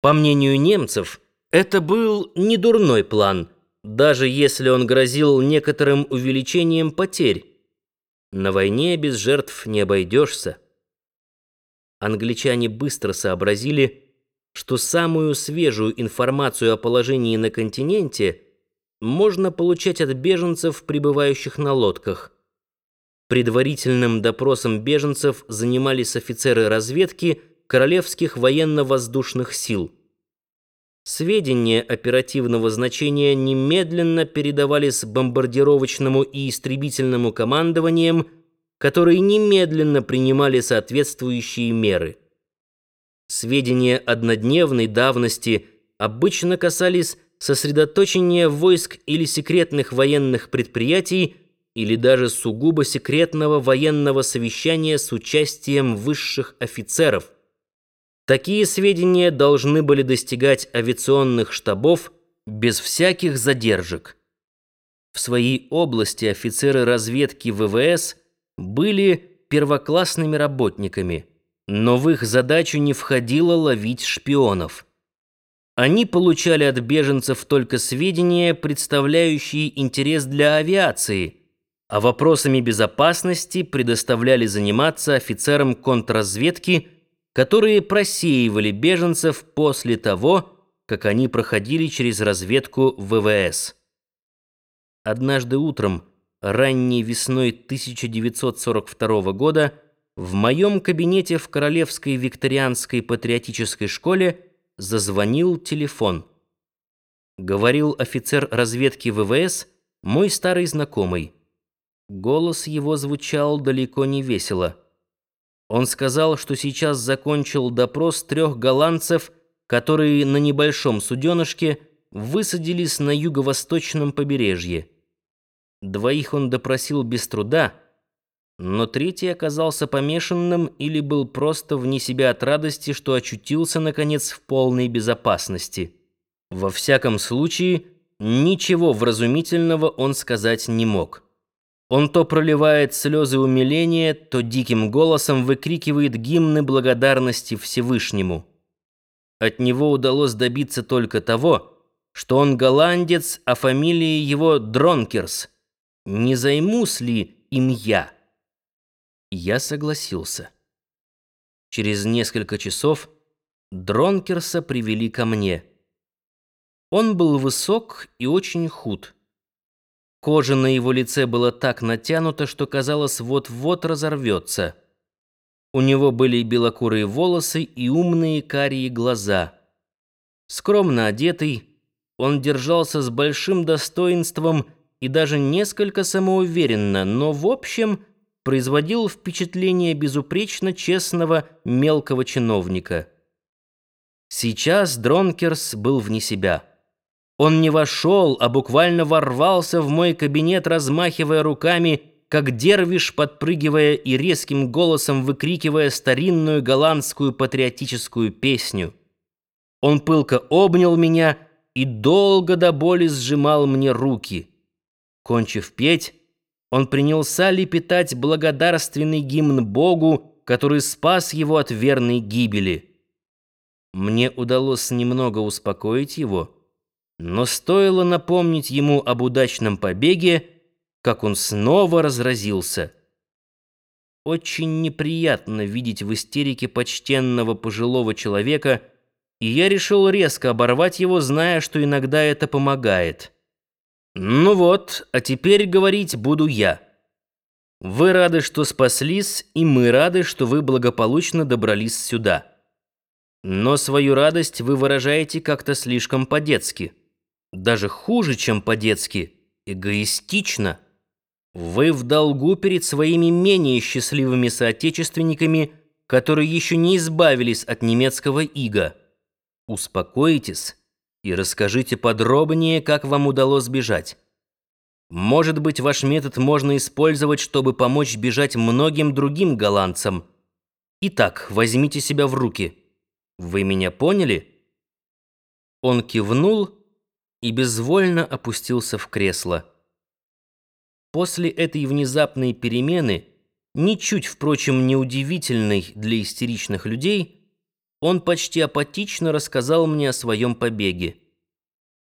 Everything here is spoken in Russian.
По мнению немцев, это был не дурной план, даже если он грозил некоторым увеличением потерь. На войне без жертв не обойдешься. Англичане быстро сообразили, что самую свежую информацию о положении на континенте можно получать от беженцев, прибывающих на лодках. Предварительным допросом беженцев занимались офицеры разведки Королевских военно-воздушных сил. Сведения оперативного значения немедленно передавались бомбардировочному и истребительному командованиям, которые немедленно принимали соответствующие меры. Сведения однодневной давности обычно касались сосредоточения войск или секретных военных предприятий, или даже сугубо секретного военного совещания с участием высших офицеров. Такие сведения должны были достигать авиационных штабов без всяких задержек. В своей области офицеры разведки ВВС были первоклассными работниками – но в их задачу не входило ловить шпионов. Они получали от беженцев только сведения, представляющие интерес для авиации, а вопросами безопасности предоставляли заниматься офицерам контрразведки, которые просеивали беженцев после того, как они проходили через разведку ВВС. Однажды утром, ранней весной 1942 года, в моем кабинете в Королевской викторианской патриотической школе зазвонил телефон. Говорил офицер разведки ВВС, мой старый знакомый. Голос его звучал далеко не весело. Он сказал, что сейчас закончил допрос трех голландцев, которые на небольшом суденышке высадились на юго-восточном побережье. Двоих он допросил без труда, но третий оказался помешанным или был просто вне себя от радости, что очутился, наконец, в полной безопасности. Во всяком случае, ничего вразумительного он сказать не мог. Он то проливает слезы умиления, то диким голосом выкрикивает гимны благодарности Всевышнему. От него удалось добиться только того, что он голландец, а фамилия его Дронкерс. Не займусь ли им я? Я согласился. Через несколько часов Дронкерса привели ко мне. Он был высок и очень худ. Кожа на его лице была так натянута, что казалось, вот-вот разорвется. У него были белокурые волосы и умные карие глаза. Скромно одетый, он держался с большим достоинством и даже несколько самоуверенно, но в общем производил впечатление безупречно честного мелкого чиновника. Сейчас Дронкерс был вне себя. Он не вошел, а буквально ворвался в мой кабинет, размахивая руками, как дервиш, подпрыгивая и резким голосом выкрикивая старинную голландскую патриотическую песню. Он пылко обнял меня и долго до боли сжимал мне руки. Кончив петь, он принялся лепетать благодарственный гимн Богу, который спас его от верной гибели. Мне удалось немного успокоить его, но стоило напомнить ему об удачном побеге, как он снова разразился. Очень неприятно видеть в истерике почтенного пожилого человека, и я решил резко оборвать его, зная, что иногда это помогает. «Ну вот, а теперь говорить буду я. Вы рады, что спаслись, и мы рады, что вы благополучно добрались сюда. Но свою радость вы выражаете как-то слишком по-детски. Даже хуже, чем по-детски, эгоистично. Вы в долгу перед своими менее счастливыми соотечественниками, которые еще не избавились от немецкого ига. Успокойтесь» и расскажите подробнее, как вам удалось сбежать. Может быть, ваш метод можно использовать, чтобы помочь бежать многим другим голландцам. Итак, возьмите себя в руки. Вы меня поняли? Он кивнул и безвольно опустился в кресло. После этой внезапной перемены, ничуть, впрочем, неудивительной для истеричных людей, он почти апатично рассказал мне о своем побеге.